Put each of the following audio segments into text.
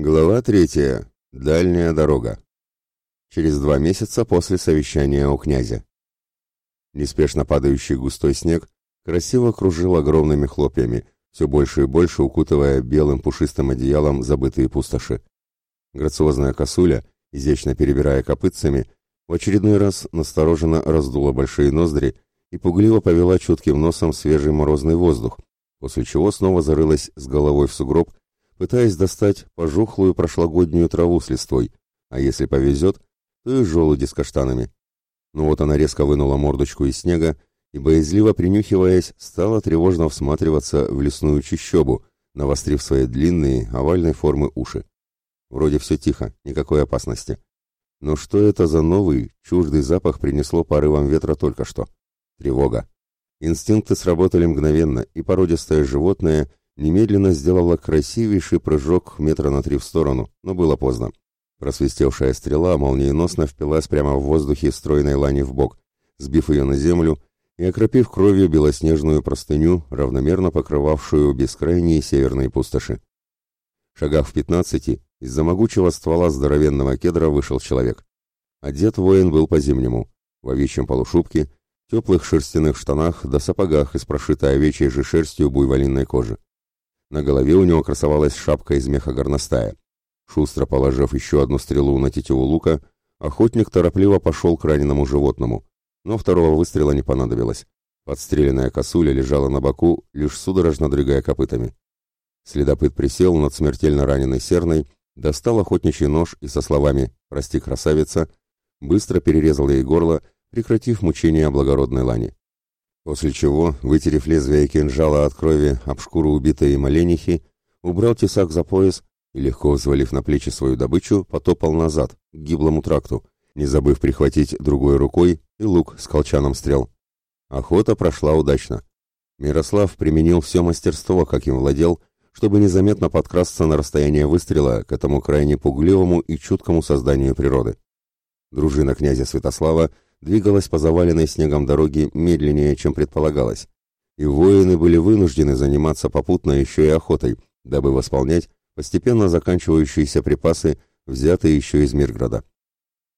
Глава третья. Дальняя дорога. Через два месяца после совещания у князя. Неспешно падающий густой снег красиво кружил огромными хлопьями, все больше и больше укутывая белым пушистым одеялом забытые пустоши. Грациозная косуля, изящно перебирая копытцами, в очередной раз настороженно раздула большие ноздри и пугливо повела чутким носом свежий морозный воздух, после чего снова зарылась с головой в сугроб, пытаясь достать пожухлую прошлогоднюю траву с листвой, а если повезет, то и желуди с каштанами. Но вот она резко вынула мордочку из снега и, боязливо принюхиваясь, стала тревожно всматриваться в лесную чищобу, навострив свои длинные, овальной формы уши. Вроде все тихо, никакой опасности. Но что это за новый, чуждый запах принесло порывом ветра только что? Тревога. Инстинкты сработали мгновенно, и породистое животное немедленно сделала красивейший прыжок метра на три в сторону, но было поздно. Просвистевшая стрела молниеносно впилась прямо в воздухе стройной лани в бок, сбив ее на землю и окропив кровью белоснежную простыню, равномерно покрывавшую бескрайние северные пустоши. Шагав в пятнадцати, из-за могучего ствола здоровенного кедра вышел человек. Одет воин был по-зимнему, в овечьем полушубке, теплых шерстяных штанах да сапогах из прошитой овечьей же шерстью буйволинной кожи. На голове у него красовалась шапка из меха горностая. Шустро положив еще одну стрелу на тетиву лука, охотник торопливо пошел к раненому животному, но второго выстрела не понадобилось. Подстреленная косуля лежала на боку, лишь судорожно дрыгая копытами. Следопыт присел над смертельно раненой серной, достал охотничий нож и со словами «Прости, красавица!» быстро перерезал ей горло, прекратив мучение благородной лани. После чего, вытерев лезвие кинжала от крови об шкуру убитой маленихи, убрал тесак за пояс и, легко взвалив на плечи свою добычу, потопал назад, к гиблому тракту, не забыв прихватить другой рукой и лук с колчаном стрел. Охота прошла удачно. Мирослав применил все мастерство, каким владел, чтобы незаметно подкрасться на расстояние выстрела к этому крайне пугливому и чуткому созданию природы. Дружина князя Святослава двигалась по заваленной снегом дороге медленнее, чем предполагалось, и воины были вынуждены заниматься попутно еще и охотой, дабы восполнять постепенно заканчивающиеся припасы, взятые еще из Мирграда.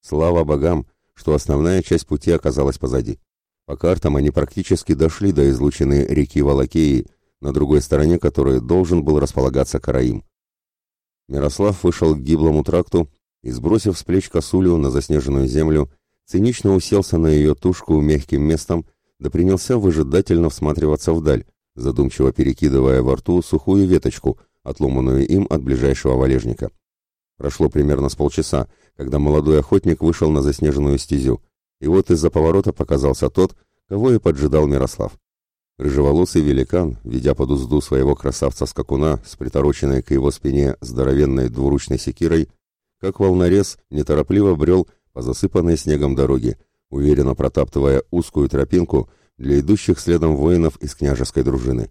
Слава богам, что основная часть пути оказалась позади. По картам они практически дошли до излученной реки Валакеи, на другой стороне которой должен был располагаться Караим. Мирослав вышел к гиблому тракту и, сбросив с плеч косулю на заснеженную землю, цинично уселся на ее тушку мягким местом, да принялся выжидательно всматриваться вдаль, задумчиво перекидывая во рту сухую веточку, отломанную им от ближайшего валежника. Прошло примерно с полчаса, когда молодой охотник вышел на заснеженную стезю, и вот из-за поворота показался тот, кого и поджидал Мирослав. Рыжеволосый великан, ведя под узду своего красавца-скакуна с притороченной к его спине здоровенной двуручной секирой, как волнорез неторопливо брел по засыпанной снегом дороге, уверенно протаптывая узкую тропинку для идущих следом воинов из княжеской дружины.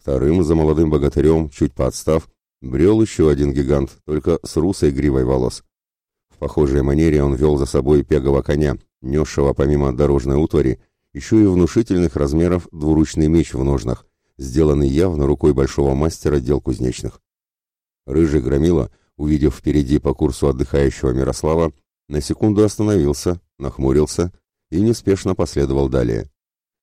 Вторым за молодым богатырем, чуть поотстав, брел еще один гигант, только с русой гривой волос. В похожей манере он вел за собой пегого коня, несшего помимо дорожной утвари, еще и внушительных размеров двуручный меч в ножнах, сделанный явно рукой большого мастера дел кузнечных. Рыжий громила, увидев впереди по курсу отдыхающего Мирослава, на секунду остановился, нахмурился и неспешно последовал далее.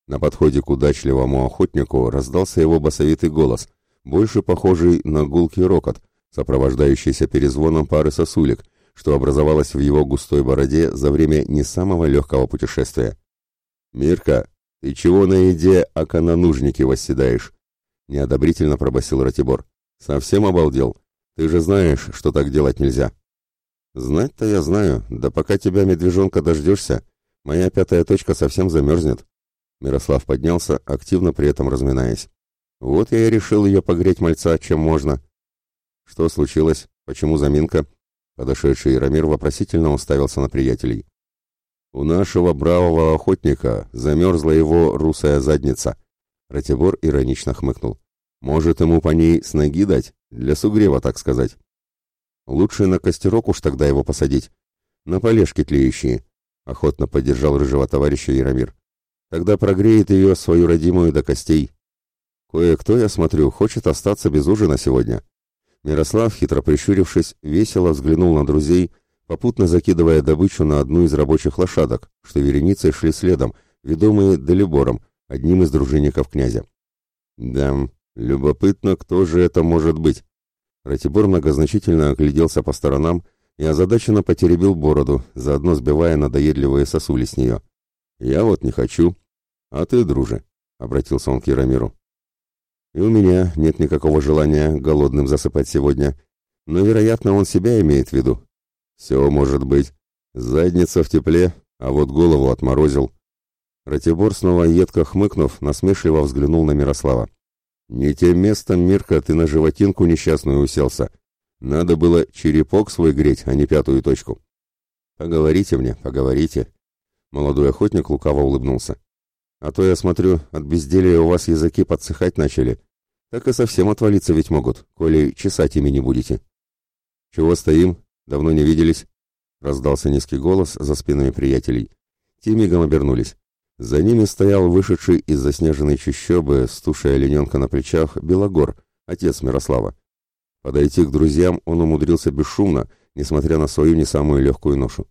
На подходе к удачливому охотнику раздался его басовитый голос, больше похожий на гулкий рокот, сопровождающийся перезвоном пары сосулек, что образовалось в его густой бороде за время не самого легкого путешествия. «Мирка, ты чего на еде а окононужники восседаешь?» — неодобрительно пробасил Ратибор. «Совсем обалдел? Ты же знаешь, что так делать нельзя». Знать-то я знаю, да пока тебя, медвежонка, дождешься, моя пятая точка совсем замерзнет. Мирослав поднялся, активно при этом разминаясь. Вот я и решил ее погреть мальца, чем можно. Что случилось? Почему заминка? Подошедший Рамир вопросительно уставился на приятелей. У нашего бравого охотника замерзла его русая задница. Ратибор иронично хмыкнул. Может, ему по ней с ноги дать? Для сугрева, так сказать. Лучше на костерок уж тогда его посадить. На полежки тлеющие, — охотно поддержал рыжего товарища Яромир. Тогда прогреет ее, свою родимую, до костей. Кое-кто, я смотрю, хочет остаться без ужина сегодня. Мирослав, хитро прищурившись, весело взглянул на друзей, попутно закидывая добычу на одну из рабочих лошадок, что вереницей шли следом, ведомые Делибором, одним из дружинников князя. Да, любопытно, кто же это может быть. Ратибор многозначительно огляделся по сторонам и озадаченно потеребил бороду, заодно сбивая надоедливые сосули с нее. «Я вот не хочу. А ты, друже», — обратился он к Яромиру. «И у меня нет никакого желания голодным засыпать сегодня. Но, вероятно, он себя имеет в виду. Все может быть. Задница в тепле, а вот голову отморозил». Ратибор, снова едко хмыкнув, насмешливо взглянул на Мирослава. «Не тем местом, Мирка, ты на животинку несчастную уселся. Надо было черепок свой греть, а не пятую точку». «Поговорите мне, поговорите». Молодой охотник лукаво улыбнулся. «А то я смотрю, от безделия у вас языки подсыхать начали. Так и совсем отвалиться ведь могут, коли чесать ими не будете». «Чего стоим? Давно не виделись?» — раздался низкий голос за спинами приятелей. Те мигом обернулись. За ними стоял вышедший из заснеженной чащобы стушая тушей олененка на плечах Белогор, отец Мирослава. Подойти к друзьям он умудрился бесшумно, несмотря на свою не самую легкую ношу.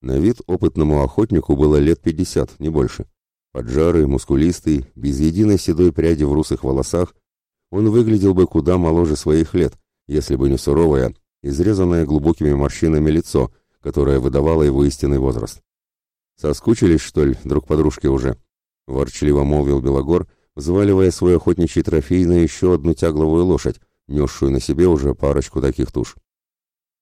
На вид опытному охотнику было лет пятьдесят, не больше. Поджарый, мускулистый, без единой седой пряди в русых волосах, он выглядел бы куда моложе своих лет, если бы не суровое, изрезанное глубокими морщинами лицо, которое выдавало его истинный возраст. «Соскучились, что ли, друг подружки уже?» — ворчливо молвил Белогор, взваливая свой охотничий трофей на еще одну тягловую лошадь, несшую на себе уже парочку таких туш.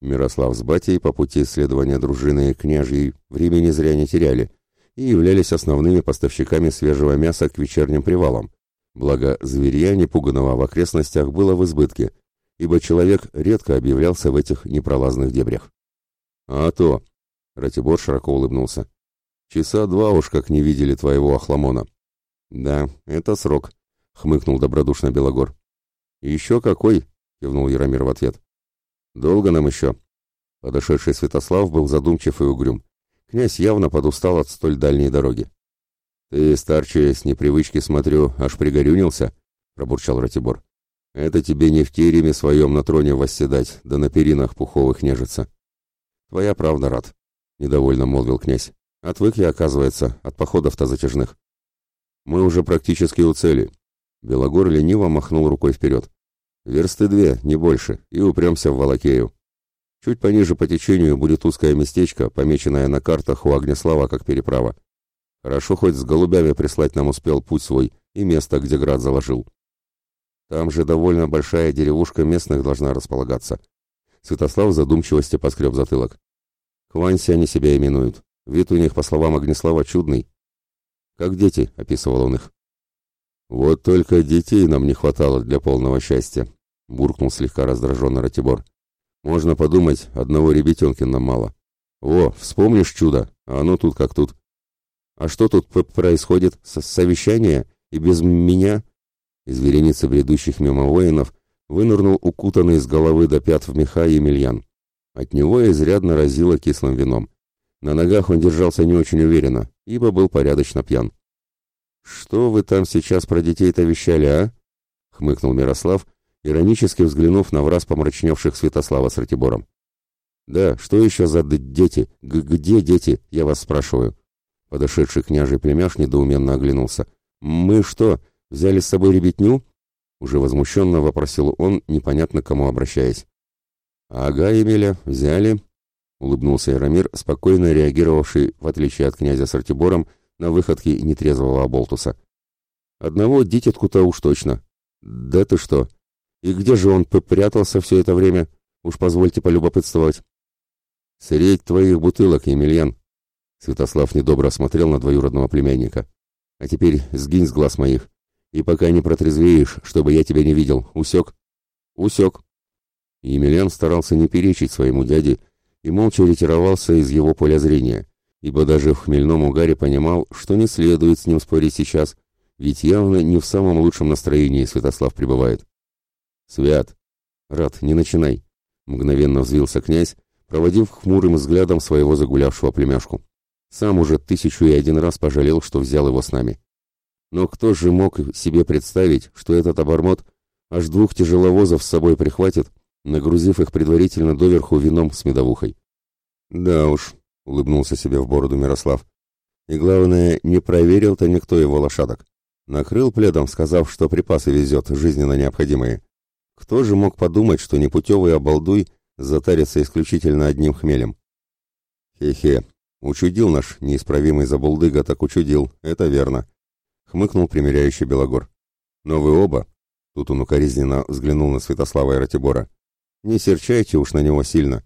Мирослав с батей по пути следования дружины и княжьей времени зря не теряли и являлись основными поставщиками свежего мяса к вечерним привалам, благо зверья непуганного в окрестностях было в избытке, ибо человек редко объявлялся в этих непролазных дебрях. «А то!» — Ратибор широко улыбнулся. Часа два уж как не видели твоего Ахламона. Да, это срок, хмыкнул добродушно Белогор. Еще какой? кивнул Яромир в ответ. Долго нам еще? Подошедший Святослав был задумчив и угрюм. Князь явно подустал от столь дальней дороги. «Ты, старче, с непривычки, смотрю, аж пригорюнился?» — пробурчал Ратибор. «Это тебе не в тереме своем на троне восседать, да на перинах пуховых нежиться». «Твоя правда, Рад», — недовольно молвил князь. Отвык я, оказывается, от походов-то затяжных. Мы уже практически у цели. Белогор лениво махнул рукой вперед. Версты две, не больше, и упремся в Волокею. Чуть пониже по течению будет узкое местечко, помеченное на картах у Огнеслава как переправа. Хорошо хоть с голубями прислать нам успел путь свой и место, где град заложил. Там же довольно большая деревушка местных должна располагаться. Святослав в задумчивости поскреб затылок. Кванси они себя именуют. Вид у них, по словам Огнеслава, чудный. «Как дети», — описывал он их. «Вот только детей нам не хватало для полного счастья», — буркнул слегка раздраженно Ратибор. «Можно подумать, одного ребятенки нам мало. О, вспомнишь чудо, а оно тут как тут. А что тут происходит? С совещание? И без меня?» Из вереницы бредущих мимо воинов вынырнул укутанный с головы до пят в меха Емельян. От него изрядно разило кислым вином. На ногах он держался не очень уверенно, ибо был порядочно пьян. «Что вы там сейчас про детей-то вещали, а?» — хмыкнул Мирослав, иронически взглянув на враз помрачневших Святослава с Ратибором. «Да, что еще за дети? Г где дети? Я вас спрашиваю». Подошедший княжий племяш недоуменно оглянулся. «Мы что, взяли с собой ребятню?» Уже возмущенно вопросил он, непонятно кому обращаясь. «Ага, Емеля, взяли», — улыбнулся Яромир, спокойно реагировавший, в отличие от князя с Артибором, на выходки нетрезвого оболтуса. «Одного дитятку-то уж точно. Да ты что! И где же он попрятался все это время? Уж позвольте полюбопытствовать». «Средь твоих бутылок, Емельян!» Святослав недобро смотрел на двоюродного племянника. «А теперь сгинь с глаз моих. И пока не протрезвеешь, чтобы я тебя не видел. Усек?» «Усек». Емельян старался не перечить своему дяде, и молча ретировался из его поля зрения, ибо даже в хмельном угаре понимал, что не следует с ним спорить сейчас, ведь явно не в самом лучшем настроении Святослав пребывает. «Свят! Рад, не начинай!» — мгновенно взвился князь, проводив хмурым взглядом своего загулявшего племяшку. Сам уже тысячу и один раз пожалел, что взял его с нами. Но кто же мог себе представить, что этот обормот аж двух тяжеловозов с собой прихватит нагрузив их предварительно доверху вином с медовухой. «Да уж», — улыбнулся себе в бороду Мирослав. «И главное, не проверил-то никто его лошадок. Накрыл пледом, сказав, что припасы везет, жизненно необходимые. Кто же мог подумать, что непутевый обалдуй затарится исключительно одним хмелем?» «Хе-хе, учудил наш неисправимый забулдыга, так учудил, это верно», — хмыкнул примиряющий Белогор. «Но вы оба...» — тут он укоризненно взглянул на Святослава и Ратибора — не серчайте уж на него сильно.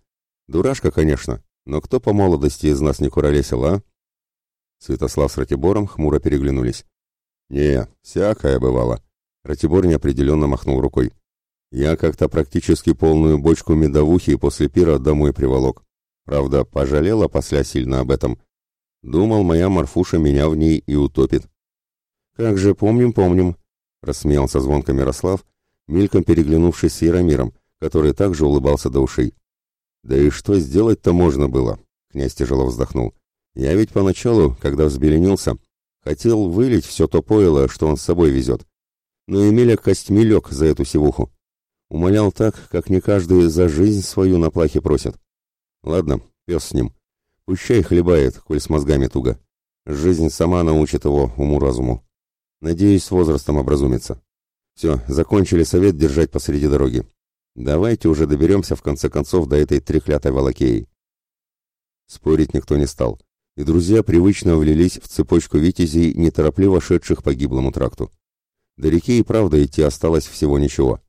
Дурашка, конечно, но кто по молодости из нас не куролесил, а? Святослав с Ратибором хмуро переглянулись. «Не, всякое бывало». Ратибор неопределенно махнул рукой. «Я как-то практически полную бочку медовухи после пира домой приволок. Правда, пожалела посля сильно об этом. Думал, моя Марфуша меня в ней и утопит». «Как же помним, помним», — рассмеялся звонко Мирослав, мельком переглянувшись с Яромиром, который также улыбался до ушей. «Да и что сделать-то можно было?» — князь тяжело вздохнул. «Я ведь поначалу, когда взбеленился, хотел вылить все то пойло, что он с собой везет. Но Эмиля костьми лег за эту сивуху. Умолял так, как не каждый за жизнь свою на плахе просит. Ладно, пес с ним. Пущай хлебает, коль с мозгами туго. Жизнь сама научит его уму-разуму. Надеюсь, с возрастом образумится. Все, закончили совет держать посреди дороги. Давайте уже доберемся, в конце концов, до этой трехлятой волокеи. Спорить никто не стал, и друзья привычно влились в цепочку витязей, неторопливо шедших по гиблому тракту. До реки и правда идти осталось всего ничего.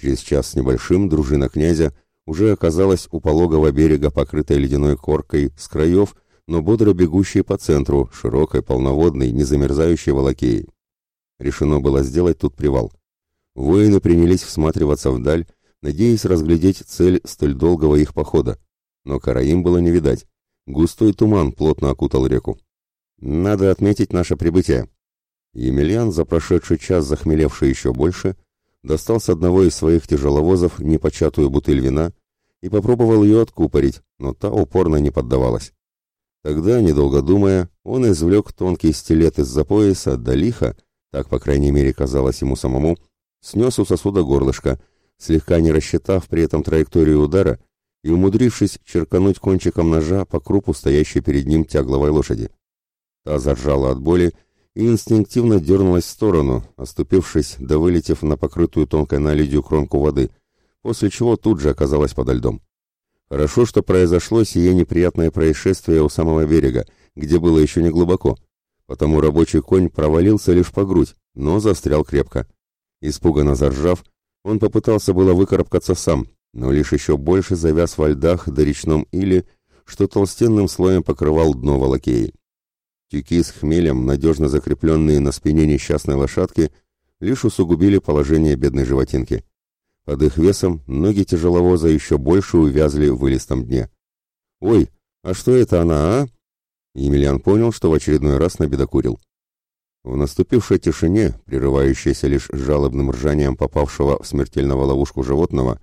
Через час с небольшим дружина князя уже оказалась у пологого берега, покрытой ледяной коркой, с краев, но бодро бегущей по центру, широкой, полноводной, незамерзающей волокеи. Решено было сделать тут привал. Воины принялись всматриваться вдаль, надеясь разглядеть цель столь долгого их похода. Но караим было не видать. Густой туман плотно окутал реку. «Надо отметить наше прибытие». Емельян, за прошедший час захмелевший еще больше, достал с одного из своих тяжеловозов непочатую бутыль вина и попробовал ее откупорить, но та упорно не поддавалась. Тогда, недолго думая, он извлек тонкий стилет из-за пояса, да лихо, так, по крайней мере, казалось ему самому, снес у сосуда горлышко — слегка не рассчитав при этом траекторию удара и умудрившись черкануть кончиком ножа по крупу стоящей перед ним тягловой лошади. Та заржала от боли и инстинктивно дернулась в сторону, оступившись, да вылетев на покрытую тонкой наледью кромку воды, после чего тут же оказалась подо льдом. Хорошо, что произошло сие неприятное происшествие у самого берега, где было еще не глубоко, потому рабочий конь провалился лишь по грудь, но застрял крепко. Испуганно заржав, он попытался было выкарабкаться сам, но лишь еще больше завяз во льдах до речном или что толстенным слоем покрывал дно волокеи. Тюки с хмелем, надежно закрепленные на спине несчастной лошадки, лишь усугубили положение бедной животинки. Под их весом ноги тяжеловоза еще больше увязли в вылистом дне. «Ой, а что это она, а?» Емельян понял, что в очередной раз набедокурил. В наступившей тишине, прерывающейся лишь жалобным ржанием попавшего в смертельную ловушку животного,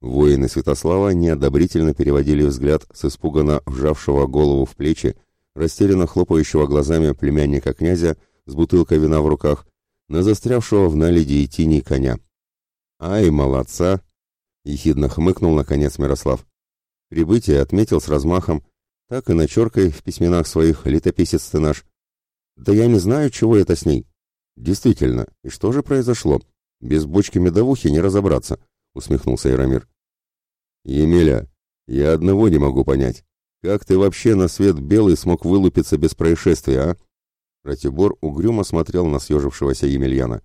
воины Святослава неодобрительно переводили взгляд с испуганно вжавшего голову в плечи, растерянно хлопающего глазами племянника князя с бутылкой вина в руках, на застрявшего в наледи и тени коня. «Ай, молодца!» — ехидно хмыкнул наконец Мирослав. Прибытие отметил с размахом, так и начеркой в письменах своих летописец ты наш — да я не знаю, чего это с ней. Действительно, и что же произошло? Без бочки медовухи не разобраться, усмехнулся Ирамир. Емеля, я одного не могу понять. Как ты вообще на свет белый смог вылупиться без происшествия, а? Ратибор угрюмо смотрел на съежившегося Емельяна.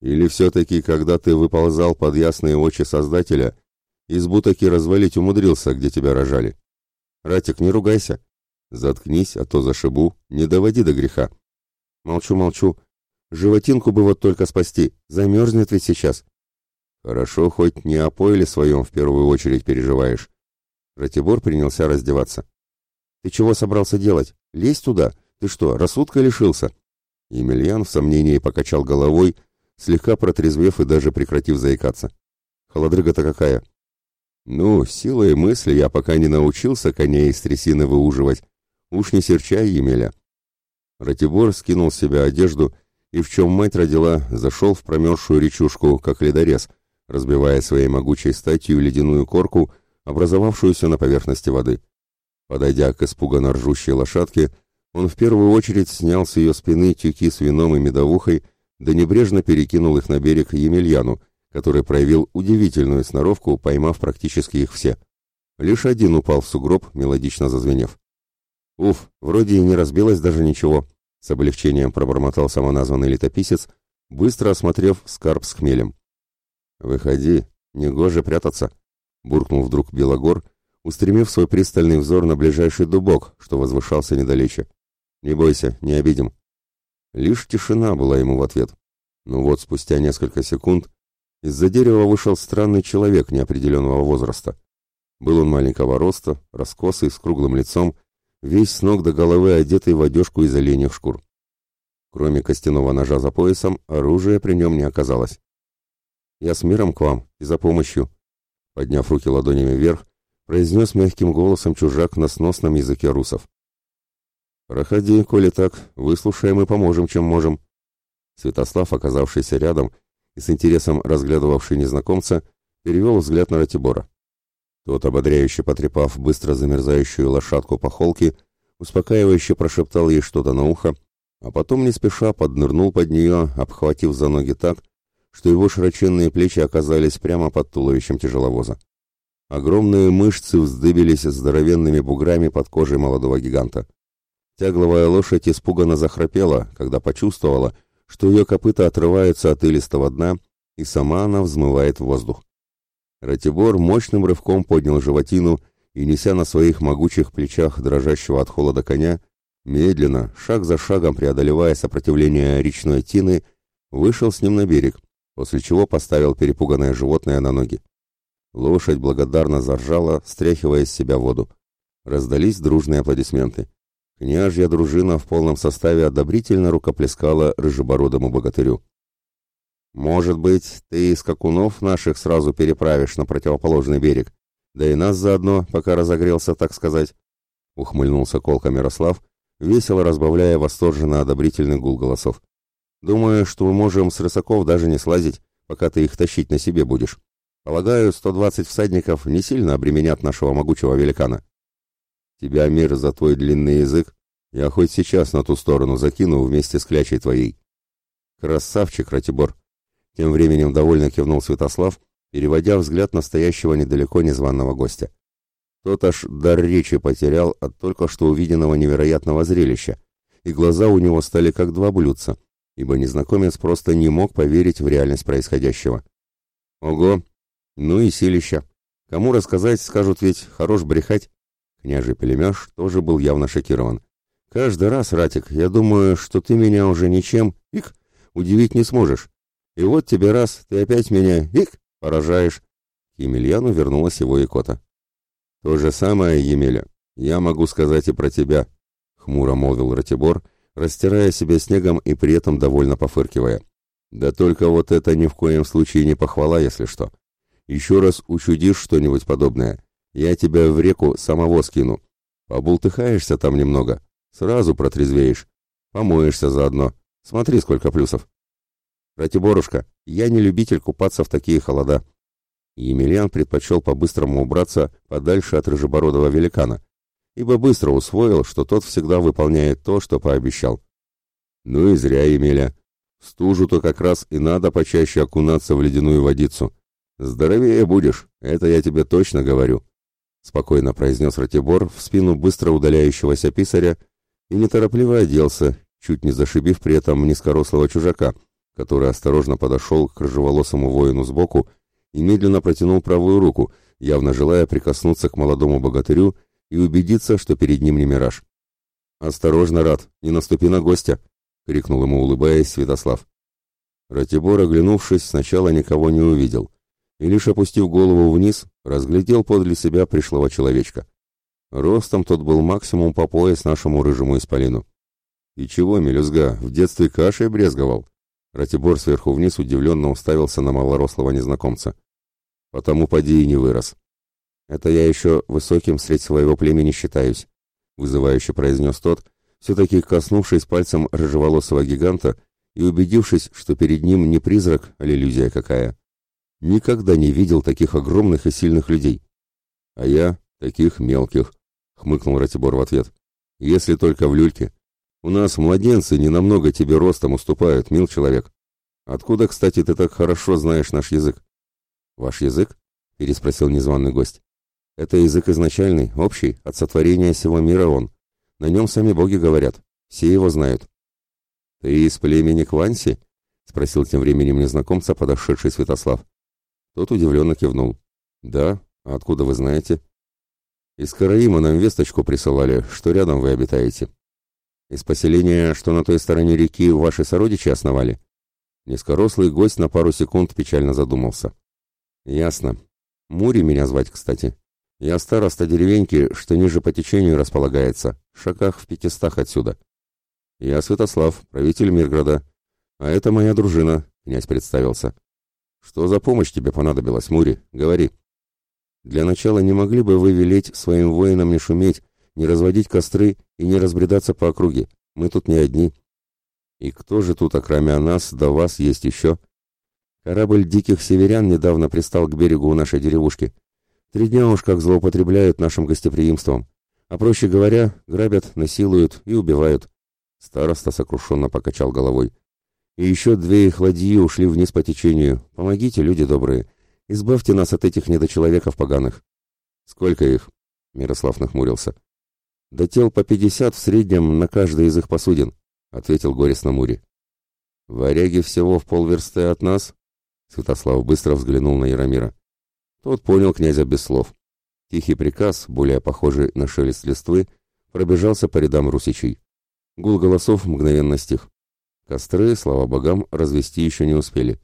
Или все-таки, когда ты выползал под ясные очи Создателя, избу таки развалить умудрился, где тебя рожали? Ратик, не ругайся, Заткнись, а то зашибу, не доводи до греха. Молчу, молчу. Животинку бы вот только спасти, замерзнет ведь сейчас. Хорошо, хоть не о пойле своем в первую очередь переживаешь. Ратибор принялся раздеваться. Ты чего собрался делать? Лезь туда? Ты что, рассудка лишился? Емельян в сомнении покачал головой, слегка протрезвев и даже прекратив заикаться. Холодрыга-то какая? Ну, силой мысли я пока не научился коней из трясины выуживать, Уж не серчай, Емеля. Ратибор скинул с себя одежду и, в чем мать родила, зашел в промерзшую речушку, как ледорез, разбивая своей могучей статью ледяную корку, образовавшуюся на поверхности воды. Подойдя к испуганно ржущей лошадке, он в первую очередь снял с ее спины тюки с вином и медовухой, да небрежно перекинул их на берег Емельяну, который проявил удивительную сноровку, поймав практически их все. Лишь один упал в сугроб, мелодично зазвенев. «Уф, вроде и не разбилось даже ничего», — с облегчением пробормотал самоназванный летописец, быстро осмотрев скарб с хмелем. «Выходи, негоже прятаться», — буркнул вдруг Белогор, устремив свой пристальный взор на ближайший дубок, что возвышался недалече. «Не бойся, не обидим». Лишь тишина была ему в ответ. Но вот спустя несколько секунд из-за дерева вышел странный человек неопределенного возраста. Был он маленького роста, раскосый, с круглым лицом, весь с ног до головы одетый в одежку из оленьих шкур. Кроме костяного ножа за поясом, оружия при нем не оказалось. «Я с миром к вам и за помощью», — подняв руки ладонями вверх, произнес мягким голосом чужак на сносном языке русов. «Проходи, коли так, выслушаем и поможем, чем можем». Святослав, оказавшийся рядом и с интересом разглядывавший незнакомца, перевел взгляд на Ратибора. Тот, ободряюще потрепав быстро замерзающую лошадку по холке, успокаивающе прошептал ей что-то на ухо, а потом не спеша поднырнул под нее, обхватив за ноги так, что его широченные плечи оказались прямо под туловищем тяжеловоза. Огромные мышцы вздыбились здоровенными буграми под кожей молодого гиганта. Тягловая лошадь испуганно захрапела, когда почувствовала, что ее копыта отрываются от илистого дна, и сама она взмывает в воздух. Ратибор мощным рывком поднял животину и, неся на своих могучих плечах дрожащего от холода коня, медленно, шаг за шагом преодолевая сопротивление речной тины, вышел с ним на берег, после чего поставил перепуганное животное на ноги. Лошадь благодарно заржала, стряхивая с себя воду. Раздались дружные аплодисменты. Княжья дружина в полном составе одобрительно рукоплескала рыжебородому богатырю. Может быть, ты и скакунов наших сразу переправишь на противоположный берег, да и нас заодно, пока разогрелся, так сказать. Ухмыльнулся Колка Мирослав, весело разбавляя восторженно одобрительный гул голосов. Думаю, что мы можем с рысаков даже не слазить, пока ты их тащить на себе будешь. Полагаю, 120 всадников не сильно обременят нашего могучего великана. Тебя, мир, за твой длинный язык я хоть сейчас на ту сторону закину вместе с клячей твоей. Красавчик, Ратибор, тем временем довольно кивнул Святослав, переводя взгляд на стоящего недалеко незваного гостя. Тот аж дар речи потерял от только что увиденного невероятного зрелища, и глаза у него стали как два блюдца, ибо незнакомец просто не мог поверить в реальность происходящего. «Ого! Ну и силища! Кому рассказать, скажут ведь, хорош брехать!» Княже Пелемяш тоже был явно шокирован. «Каждый раз, Ратик, я думаю, что ты меня уже ничем, их, удивить не сможешь. И вот тебе раз, ты опять меня, их, поражаешь. К Емельяну вернулась его икота. То же самое, Емеля, я могу сказать и про тебя, хмуро молвил Ратибор, растирая себя снегом и при этом довольно пофыркивая. Да только вот это ни в коем случае не похвала, если что. Еще раз учудишь что-нибудь подобное. Я тебя в реку самого скину. Побултыхаешься там немного, сразу протрезвеешь. Помоешься заодно. Смотри, сколько плюсов. «Ратиборушка, я не любитель купаться в такие холода». Емельян предпочел по-быстрому убраться подальше от рыжебородого великана, ибо быстро усвоил, что тот всегда выполняет то, что пообещал. «Ну и зря, Емеля. В стужу-то как раз и надо почаще окунаться в ледяную водицу. Здоровее будешь, это я тебе точно говорю», — спокойно произнес Ратибор в спину быстро удаляющегося писаря и неторопливо оделся, чуть не зашибив при этом низкорослого чужака — который осторожно подошел к рыжеволосому воину сбоку и медленно протянул правую руку, явно желая прикоснуться к молодому богатырю и убедиться, что перед ним не мираж. «Осторожно, Рад, не наступи на гостя!» — крикнул ему, улыбаясь, Святослав. Ратибор, оглянувшись, сначала никого не увидел, и лишь опустив голову вниз, разглядел подле себя пришлого человечка. Ростом тот был максимум по пояс нашему рыжему исполину. «И чего, мелюзга, в детстве кашей брезговал?» Ратибор сверху вниз удивленно уставился на малорослого незнакомца. «Потому поди и не вырос». «Это я еще высоким средь своего племени считаюсь», — вызывающе произнес тот, все-таки коснувшись пальцем рыжеволосого гиганта и убедившись, что перед ним не призрак, а иллюзия какая. «Никогда не видел таких огромных и сильных людей». «А я таких мелких», — хмыкнул Ратибор в ответ. «Если только в люльке». У нас младенцы не намного тебе ростом уступают, мил человек. Откуда, кстати, ты так хорошо знаешь наш язык? Ваш язык? переспросил незваный гость. Это язык изначальный, общий, от сотворения всего мира он. На нем сами боги говорят, все его знают. Ты из племени Кванси? спросил тем временем незнакомца подошедший Святослав. Тот удивленно кивнул. Да, а откуда вы знаете? Из Караима нам весточку присылали, что рядом вы обитаете. Из поселения, что на той стороне реки, ваши сородичи основали?» Низкорослый гость на пару секунд печально задумался. «Ясно. Мури меня звать, кстати. Я староста деревеньки, что ниже по течению располагается, в шагах в пятистах отсюда. Я Святослав, правитель Мирграда. А это моя дружина», — князь представился. «Что за помощь тебе понадобилась, Мури? Говори». «Для начала не могли бы вы велеть своим воинам не шуметь, не разводить костры и не разбредаться по округе. Мы тут не одни. И кто же тут, окромя нас, до да вас есть еще? Корабль диких северян недавно пристал к берегу у нашей деревушки. Три дня уж как злоупотребляют нашим гостеприимством. А проще говоря, грабят, насилуют и убивают. Староста сокрушенно покачал головой. И еще две их ладьи ушли вниз по течению. Помогите, люди добрые. Избавьте нас от этих недочеловеков поганых. Сколько их? Мирослав нахмурился. «Да тел по пятьдесят в среднем на каждой из их посудин», — ответил горестно Мури. «Варяги всего в полверсты от нас?» Святослав быстро взглянул на Яромира. Тот понял князя без слов. Тихий приказ, более похожий на шелест листвы, пробежался по рядам русичей. Гул голосов мгновенно стих. Костры, слава богам, развести еще не успели.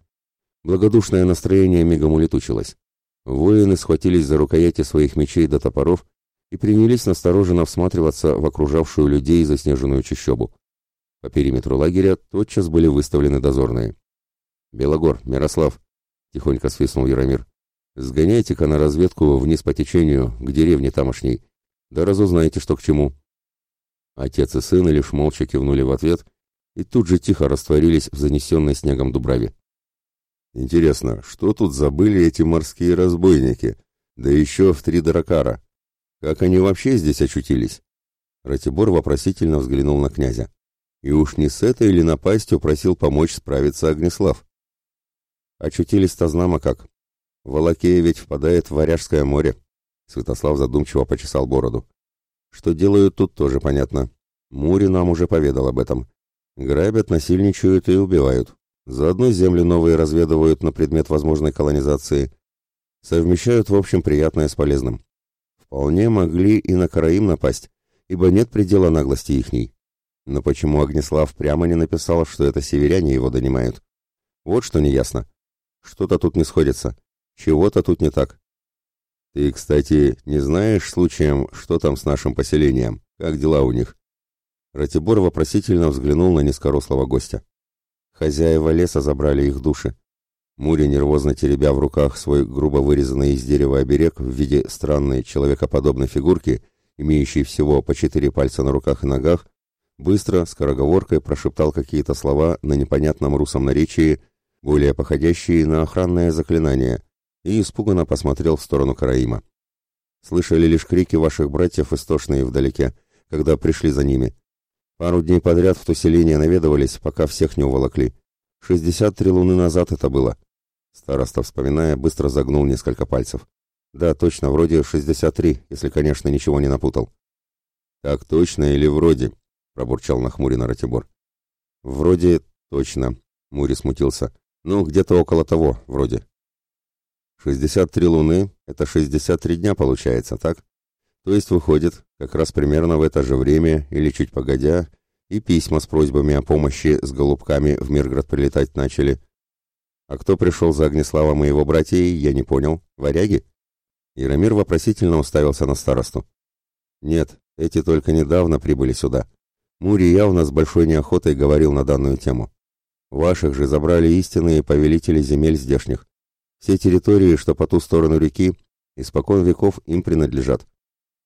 Благодушное настроение мигом улетучилось. Воины схватились за рукояти своих мечей до топоров и принялись настороженно всматриваться в окружавшую людей заснеженную чащобу. По периметру лагеря тотчас были выставлены дозорные. «Белогор, Мирослав!» — тихонько свистнул Яромир. «Сгоняйте-ка на разведку вниз по течению, к деревне тамошней. Да разузнайте, что к чему». Отец и сын лишь молча кивнули в ответ и тут же тихо растворились в занесенной снегом дубраве. «Интересно, что тут забыли эти морские разбойники? Да еще в три дракара!» Как они вообще здесь очутились? Ратибор вопросительно взглянул на князя. И уж не с этой или напастью просил помочь справиться Огнеслав. Очутились-то знамо как. Волокея ведь впадает в Варяжское море. Святослав задумчиво почесал бороду. Что делают тут, тоже понятно. Мури нам уже поведал об этом. Грабят, насильничают и убивают. Заодно земли новые разведывают на предмет возможной колонизации. Совмещают, в общем, приятное с полезным вполне могли и на караим напасть, ибо нет предела наглости ихней. Но почему Огнеслав прямо не написал, что это северяне его донимают? Вот что неясно. Что-то тут не сходится. Чего-то тут не так. Ты, кстати, не знаешь случаем, что там с нашим поселением? Как дела у них? Ратибор вопросительно взглянул на низкорослого гостя. Хозяева леса забрали их души. Мури, нервозно теребя в руках свой грубо вырезанный из дерева оберег в виде странной человекоподобной фигурки, имеющей всего по четыре пальца на руках и ногах, быстро, скороговоркой прошептал какие-то слова на непонятном русом наречии, более походящие на охранное заклинание, и испуганно посмотрел в сторону Караима. «Слышали лишь крики ваших братьев, истошные вдалеке, когда пришли за ними. Пару дней подряд в то селение наведывались, пока всех не уволокли. 63 луны назад это было. Староста, вспоминая, быстро загнул несколько пальцев. Да, точно, вроде 63, если, конечно, ничего не напутал. Так точно или вроде? пробурчал нахмуренно Ратибор. Вроде точно, Мури смутился. Ну, где-то около того, вроде. 63 луны — это 63 дня получается, так? То есть выходит, как раз примерно в это же время или чуть погодя, и письма с просьбами о помощи с голубками в Миргород прилетать начали. А кто пришел за Огнеславом и его братьей, я не понял. Варяги? Яромир вопросительно уставился на старосту. Нет, эти только недавно прибыли сюда. Мури явно с большой неохотой говорил на данную тему. Ваших же забрали истинные повелители земель здешних. Все территории, что по ту сторону реки, испокон веков им принадлежат.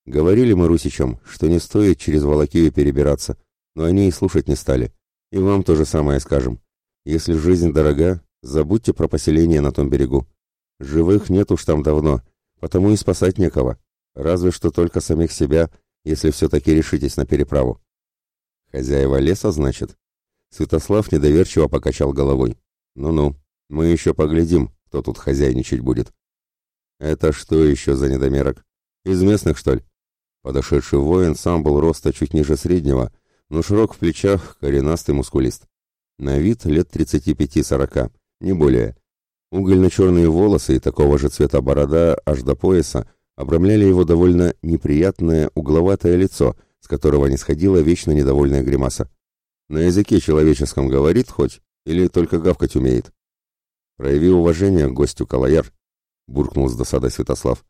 Говорили мы русичам, что не стоит через Волокию перебираться, но они и слушать не стали. И вам то же самое скажем. Если жизнь дорога, забудьте про поселение на том берегу. Живых нет уж там давно, потому и спасать некого. Разве что только самих себя, если все-таки решитесь на переправу. Хозяева леса, значит? Святослав недоверчиво покачал головой. Ну-ну, мы еще поглядим, кто тут хозяйничать будет. Это что еще за недомерок? Из местных, что ли? Подошедший воин сам был роста чуть ниже среднего, но широк в плечах, коренастый мускулист. На вид лет 35-40, не более. Угольно-черные волосы и такого же цвета борода аж до пояса обрамляли его довольно неприятное угловатое лицо, с которого не сходила вечно недовольная гримаса. На языке человеческом говорит хоть, или только гавкать умеет? «Прояви уважение к гостю, Калаяр», — буркнул с досадой Святослав.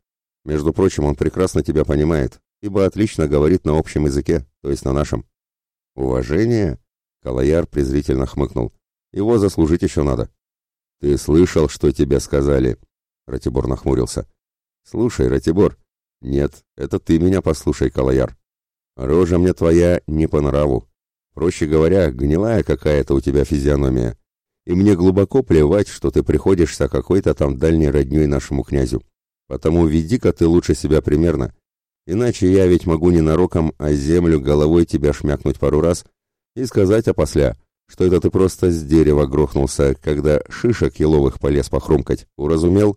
«Между прочим, он прекрасно тебя понимает, ибо отлично говорит на общем языке, то есть на нашем». «Уважение?» — Калаяр презрительно хмыкнул. «Его заслужить еще надо». «Ты слышал, что тебе сказали?» — Ратибор нахмурился. «Слушай, Ратибор». «Нет, это ты меня послушай, Калаяр. Рожа мне твоя не по нраву. Проще говоря, гнилая какая-то у тебя физиономия. И мне глубоко плевать, что ты приходишься какой-то там дальней роднёй нашему князю. Потому веди-ка ты лучше себя примерно, Иначе я ведь могу ненароком о землю головой тебя шмякнуть пару раз и сказать опосля, что это ты просто с дерева грохнулся, когда шишек еловых полез похрумкать. Уразумел?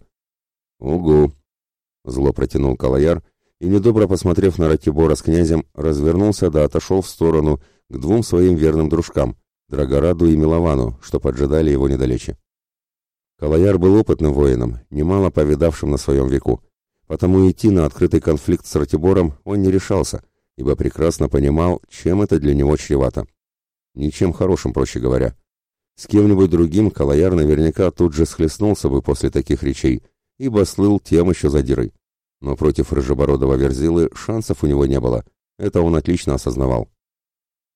Угу. Зло протянул Калаяр и, недобро посмотрев на Ратибора с князем, развернулся да отошел в сторону к двум своим верным дружкам, Драгораду и Миловану, что поджидали его недалече. Калаяр был опытным воином, немало повидавшим на своем веку. Потому идти на открытый конфликт с Ратибором он не решался, ибо прекрасно понимал, чем это для него чревато. Ничем хорошим, проще говоря. С кем-нибудь другим Калаяр наверняка тут же схлестнулся бы после таких речей, ибо слыл тем еще задирой. Но против рыжебородого Верзилы шансов у него не было. Это он отлично осознавал.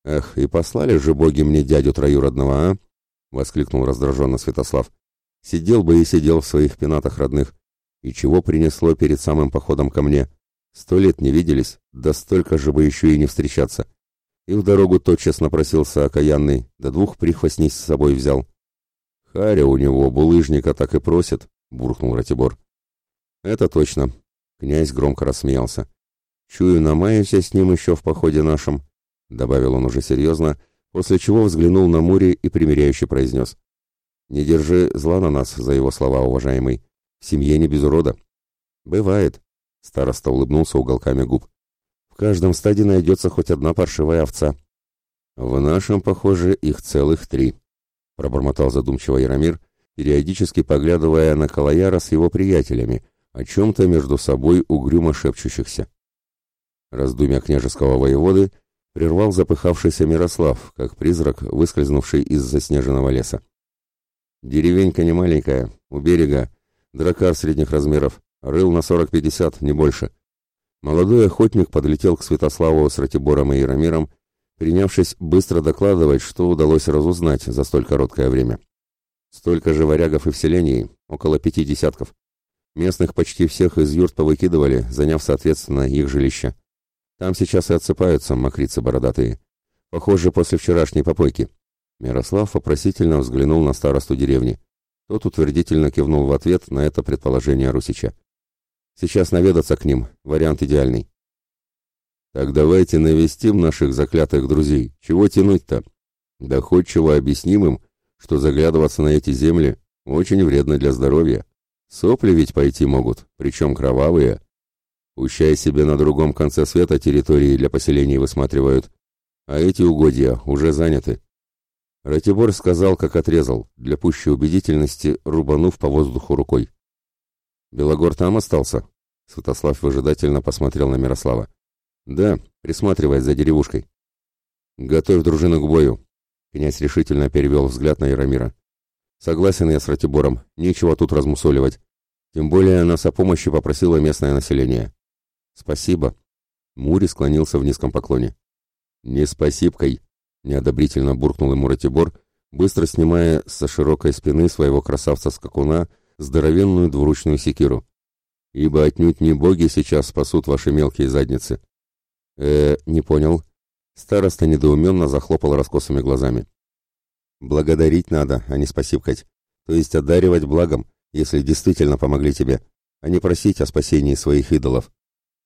«Эх, и послали же боги мне дядю троюродного, а?» — воскликнул раздраженно Святослав. «Сидел бы и сидел в своих пенатах родных, и чего принесло перед самым походом ко мне? Сто лет не виделись, да столько же бы еще и не встречаться. И в дорогу тотчас напросился окаянный, да двух прихвостней с собой взял. Харя у него булыжника так и просит, буркнул Ратибор. Это точно. Князь громко рассмеялся. Чую, намаюсь я с ним еще в походе нашем, добавил он уже серьезно, после чего взглянул на Мури и примиряюще произнес. Не держи зла на нас за его слова, уважаемый. Семье не без урода. Бывает. Староста улыбнулся уголками губ. В каждом стаде найдется хоть одна паршивая овца. В нашем, похоже, их целых три. Пробормотал задумчиво Яромир, периодически поглядывая на Калаяра с его приятелями, о чем-то между собой угрюмо шепчущихся. Раздумья княжеского воеводы прервал запыхавшийся Мирослав, как призрак, выскользнувший из заснеженного леса. «Деревенька не маленькая, у берега, Дракар средних размеров, рыл на 40-50, не больше. Молодой охотник подлетел к Святославу с Ратибором и Яромиром, принявшись быстро докладывать, что удалось разузнать за столь короткое время. Столько же варягов и в около пяти десятков. Местных почти всех из юрт повыкидывали, заняв, соответственно, их жилища. Там сейчас и отсыпаются мокрицы бородатые. Похоже, после вчерашней попойки. Мирослав вопросительно взглянул на старосту деревни. Тот утвердительно кивнул в ответ на это предположение Русича. «Сейчас наведаться к ним. Вариант идеальный». «Так давайте навестим наших заклятых друзей. Чего тянуть-то? Доходчиво объясним им, что заглядываться на эти земли очень вредно для здоровья. Сопли ведь пойти могут, причем кровавые. Пущай себе на другом конце света территории для поселений высматривают, а эти угодья уже заняты. Ратибор сказал, как отрезал, для пущей убедительности рубанув по воздуху рукой. «Белогор там остался?» Святослав выжидательно посмотрел на Мирослава. «Да, присматривает за деревушкой». «Готовь дружину к бою», — князь решительно перевел взгляд на Яромира. «Согласен я с Ратибором, нечего тут размусоливать. Тем более нас о помощи попросило местное население». «Спасибо». Мури склонился в низком поклоне. «Не спасибкой», неодобрительно буркнул ему Ратибор, быстро снимая со широкой спины своего красавца-скакуна здоровенную двуручную секиру. «Ибо отнюдь не боги сейчас спасут ваши мелкие задницы». «Э, не понял». Староста недоуменно захлопал раскосыми глазами. «Благодарить надо, а не спасибкать. То есть одаривать благом, если действительно помогли тебе, а не просить о спасении своих идолов.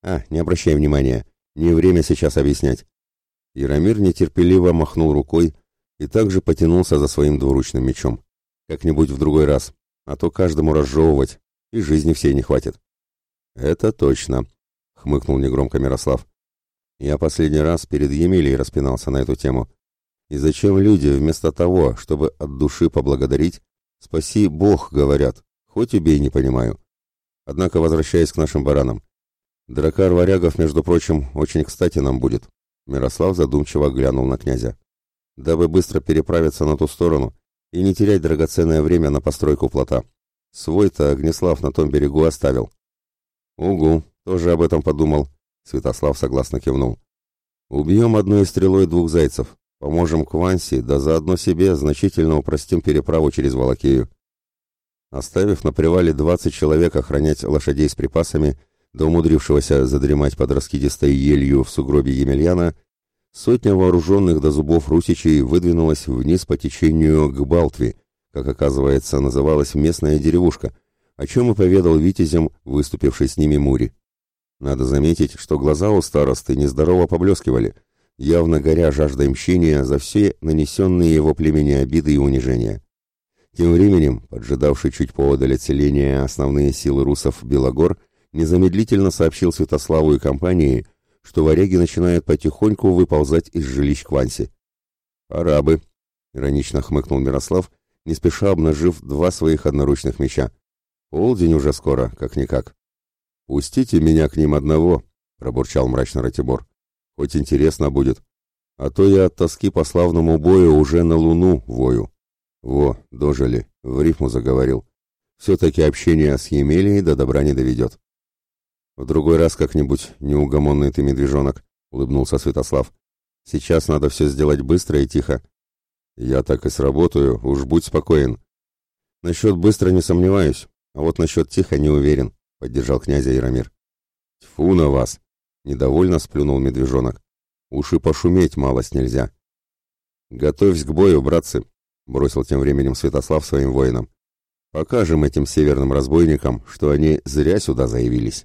А, не обращай внимания, не время сейчас объяснять. Яромир нетерпеливо махнул рукой и также потянулся за своим двуручным мечом. Как-нибудь в другой раз, а то каждому разжевывать, и жизни всей не хватит. «Это точно», — хмыкнул негромко Мирослав. «Я последний раз перед Емелей распинался на эту тему. И зачем люди, вместо того, чтобы от души поблагодарить, «Спаси Бог», — говорят, — «хоть убей, не понимаю». Однако, возвращаясь к нашим баранам, дракар варягов, между прочим, очень кстати нам будет. Мирослав задумчиво глянул на князя. «Дабы быстро переправиться на ту сторону и не терять драгоценное время на постройку плота. Свой-то Огнеслав на том берегу оставил». «Угу, тоже об этом подумал», — Святослав согласно кивнул. «Убьем одной стрелой двух зайцев, поможем Кванси, да заодно себе значительно упростим переправу через Волокею». Оставив на привале 20 человек охранять лошадей с припасами, до умудрившегося задремать под раскидистой елью в сугробе Емельяна, сотня вооруженных до зубов русичей выдвинулась вниз по течению к Балтве, как оказывается называлась местная деревушка, о чем и поведал витязем, выступивший с ними Мури. Надо заметить, что глаза у старосты нездорово поблескивали, явно горя жаждой мщения за все нанесенные его племени обиды и унижения. Тем временем, поджидавший чуть поодаль отселения основные силы русов Белогор, незамедлительно сообщил Святославу и компании, что варяги начинают потихоньку выползать из жилищ Кванси. «Арабы», — иронично хмыкнул Мирослав, не спеша обнажив два своих одноручных меча. «Полдень уже скоро, как-никак». «Пустите меня к ним одного», — пробурчал мрачно Ратибор. «Хоть интересно будет. А то я от тоски по славному бою уже на луну вою». «Во, дожили», — в рифму заговорил. «Все-таки общение с Емелией до добра не доведет». «В другой раз как-нибудь, неугомонный ты медвежонок», — улыбнулся Святослав. «Сейчас надо все сделать быстро и тихо». «Я так и сработаю, уж будь спокоен». «Насчет быстро не сомневаюсь, а вот насчет тихо не уверен», — поддержал князя Яромир. «Тьфу на вас!» — недовольно сплюнул медвежонок. Уши пошуметь малость нельзя». «Готовьсь к бою, братцы», — бросил тем временем Святослав своим воинам. «Покажем этим северным разбойникам, что они зря сюда заявились».